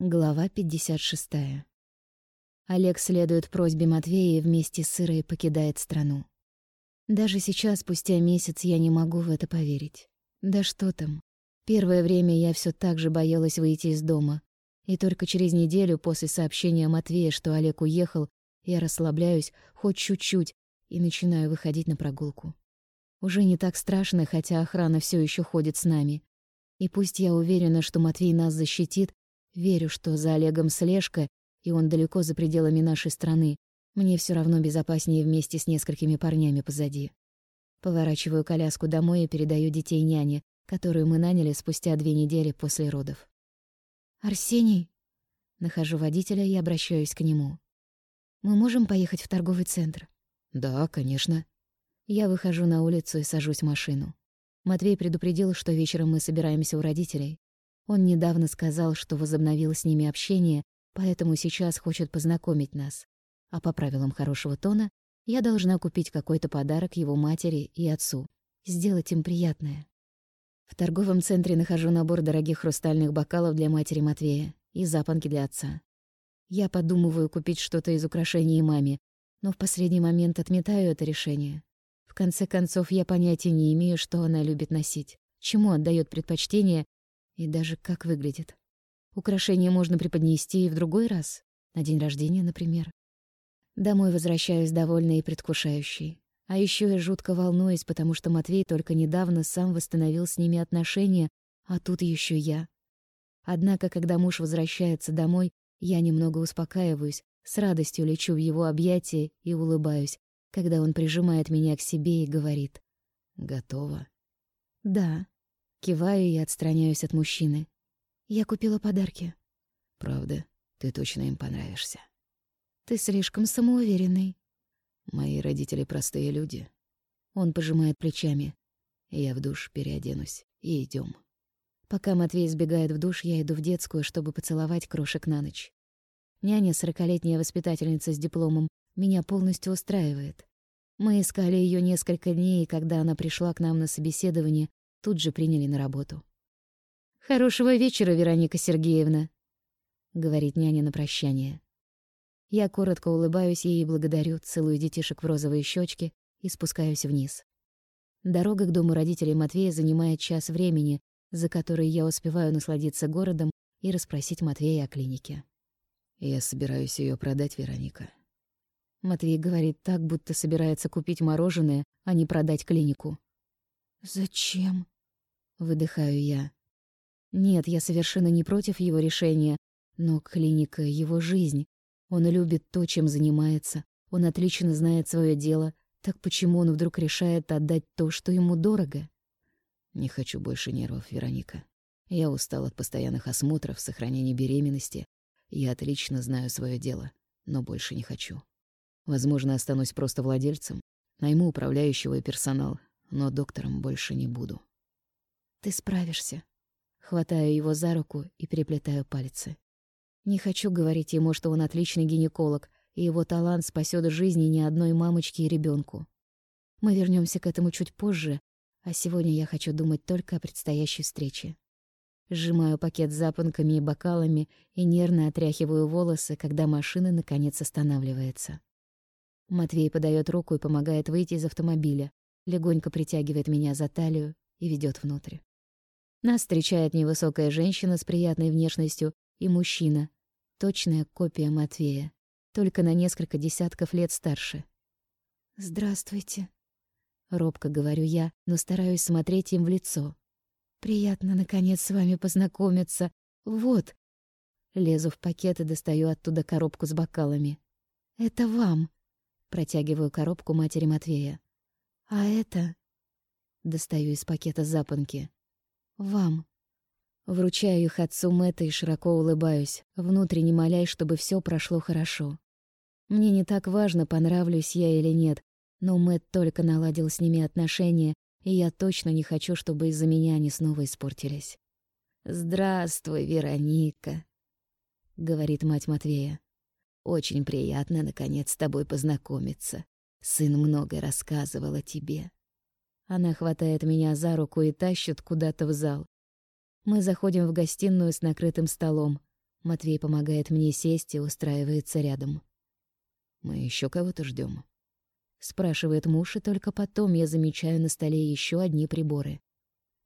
Глава 56. Олег следует просьбе Матвея и вместе с Ирой покидает страну. Даже сейчас, спустя месяц, я не могу в это поверить. Да что там. Первое время я все так же боялась выйти из дома. И только через неделю после сообщения Матвея, что Олег уехал, я расслабляюсь хоть чуть-чуть и начинаю выходить на прогулку. Уже не так страшно, хотя охрана все еще ходит с нами. И пусть я уверена, что Матвей нас защитит, Верю, что за Олегом слежка, и он далеко за пределами нашей страны. Мне все равно безопаснее вместе с несколькими парнями позади. Поворачиваю коляску домой и передаю детей няне, которую мы наняли спустя две недели после родов. «Арсений?» Нахожу водителя и обращаюсь к нему. «Мы можем поехать в торговый центр?» «Да, конечно». Я выхожу на улицу и сажусь в машину. Матвей предупредил, что вечером мы собираемся у родителей. Он недавно сказал, что возобновил с ними общение, поэтому сейчас хочет познакомить нас. А по правилам хорошего тона я должна купить какой-то подарок его матери и отцу, сделать им приятное. В торговом центре нахожу набор дорогих хрустальных бокалов для матери Матвея и запонки для отца. Я подумываю купить что-то из украшений маме, но в последний момент отметаю это решение. В конце концов, я понятия не имею, что она любит носить, чему отдает предпочтение и даже как выглядит. Украшение можно преподнести и в другой раз, на день рождения, например. Домой возвращаюсь довольной и предвкушающей. А еще я жутко волнуюсь, потому что Матвей только недавно сам восстановил с ними отношения, а тут еще я. Однако, когда муж возвращается домой, я немного успокаиваюсь, с радостью лечу в его объятия и улыбаюсь, когда он прижимает меня к себе и говорит «Готово?» «Да», Киваю и отстраняюсь от мужчины. Я купила подарки. Правда, ты точно им понравишься. Ты слишком самоуверенный. Мои родители простые люди. Он пожимает плечами. Я в душ переоденусь и идем. Пока Матвей сбегает в душ, я иду в детскую, чтобы поцеловать крошек на ночь. Няня, сорокалетняя воспитательница с дипломом, меня полностью устраивает. Мы искали ее несколько дней, и когда она пришла к нам на собеседование, тут же приняли на работу. «Хорошего вечера, Вероника Сергеевна», — говорит няня на прощание. Я коротко улыбаюсь ей и благодарю, целую детишек в розовые щечки и спускаюсь вниз. Дорога к дому родителей Матвея занимает час времени, за который я успеваю насладиться городом и расспросить Матвея о клинике. «Я собираюсь ее продать, Вероника». Матвей говорит так, будто собирается купить мороженое, а не продать клинику. «Зачем?» — выдыхаю я. Нет, я совершенно не против его решения, но клиника — его жизнь. Он любит то, чем занимается, он отлично знает свое дело, так почему он вдруг решает отдать то, что ему дорого? Не хочу больше нервов, Вероника. Я устал от постоянных осмотров, сохранения беременности. Я отлично знаю свое дело, но больше не хочу. Возможно, останусь просто владельцем, найму управляющего и персонал, но доктором больше не буду. Ты справишься. Хватаю его за руку и переплетаю пальцы. Не хочу говорить ему, что он отличный гинеколог, и его талант спасет жизни ни одной мамочки и ребенку. Мы вернемся к этому чуть позже, а сегодня я хочу думать только о предстоящей встрече. Сжимаю пакет с запонками и бокалами и нервно отряхиваю волосы, когда машина наконец останавливается. Матвей подает руку и помогает выйти из автомобиля, легонько притягивает меня за талию и ведет внутрь. Нас встречает невысокая женщина с приятной внешностью и мужчина, точная копия Матвея, только на несколько десятков лет старше. «Здравствуйте», — робко говорю я, но стараюсь смотреть им в лицо. «Приятно, наконец, с вами познакомиться. Вот». Лезу в пакет и достаю оттуда коробку с бокалами. «Это вам», — протягиваю коробку матери Матвея. А это... Достаю из пакета запонки. Вам. Вручаю их отцу Мэтта и широко улыбаюсь, внутренне молясь, чтобы все прошло хорошо. Мне не так важно, понравлюсь я или нет, но Мэтт только наладил с ними отношения, и я точно не хочу, чтобы из-за меня они снова испортились. «Здравствуй, Вероника», — говорит мать Матвея. «Очень приятно, наконец, с тобой познакомиться. Сын много рассказывал о тебе. Она хватает меня за руку и тащит куда-то в зал. Мы заходим в гостиную с накрытым столом. Матвей помогает мне сесть и устраивается рядом. «Мы еще кого-то ждем. спрашивает муж, и только потом я замечаю на столе еще одни приборы.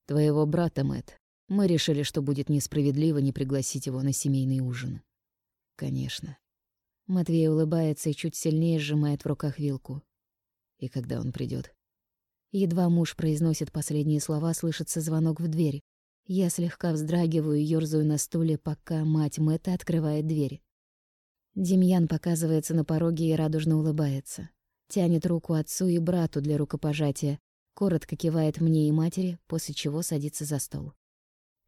«Твоего брата, Мэт. Мы решили, что будет несправедливо не пригласить его на семейный ужин». «Конечно». Матвей улыбается и чуть сильнее сжимает в руках вилку. «И когда он придет? Едва муж произносит последние слова, слышится звонок в дверь. Я слегка вздрагиваю и ёрзаю на стуле, пока мать Мэтта открывает дверь. Демьян показывается на пороге и радужно улыбается. Тянет руку отцу и брату для рукопожатия, коротко кивает мне и матери, после чего садится за стол.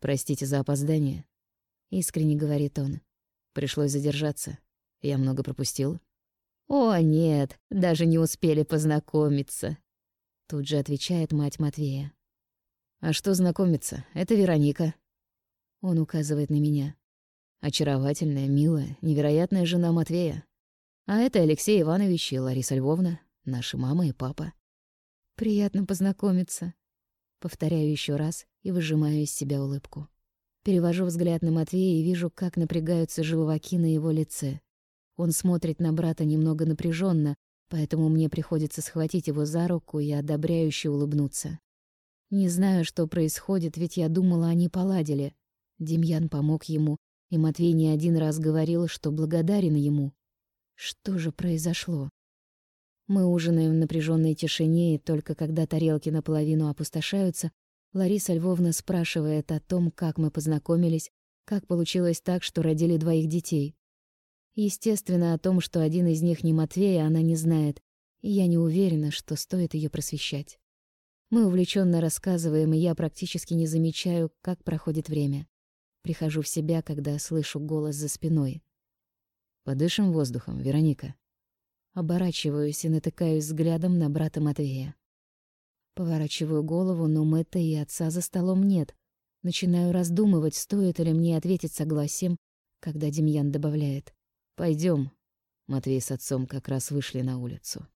«Простите за опоздание», — искренне говорит он. «Пришлось задержаться. Я много пропустил?» «О, нет, даже не успели познакомиться», — тут же отвечает мать Матвея. «А что знакомиться? Это Вероника». Он указывает на меня. Очаровательная, милая, невероятная жена Матвея. А это Алексей Иванович и Лариса Львовна, наши мама и папа. «Приятно познакомиться», — повторяю еще раз и выжимаю из себя улыбку. Перевожу взгляд на Матвея и вижу, как напрягаются желваки на его лице. Он смотрит на брата немного напряженно, поэтому мне приходится схватить его за руку и одобряюще улыбнуться. Не знаю, что происходит, ведь я думала, они поладили. Демьян помог ему, и Матвей не один раз говорил, что благодарен ему. Что же произошло? Мы ужинаем в напряженной тишине, и только когда тарелки наполовину опустошаются, Лариса Львовна спрашивает о том, как мы познакомились, как получилось так, что родили двоих детей. Естественно, о том, что один из них не Матвей, она не знает, и я не уверена, что стоит ее просвещать. Мы увлеченно рассказываем, и я практически не замечаю, как проходит время. Прихожу в себя, когда слышу голос за спиной. «Подышим воздухом, Вероника». Оборачиваюсь и натыкаюсь взглядом на брата Матвея. Поворачиваю голову, но Мэтта и отца за столом нет. Начинаю раздумывать, стоит ли мне ответить согласием, когда Демьян добавляет. Пойдем. Матвей с отцом как раз вышли на улицу.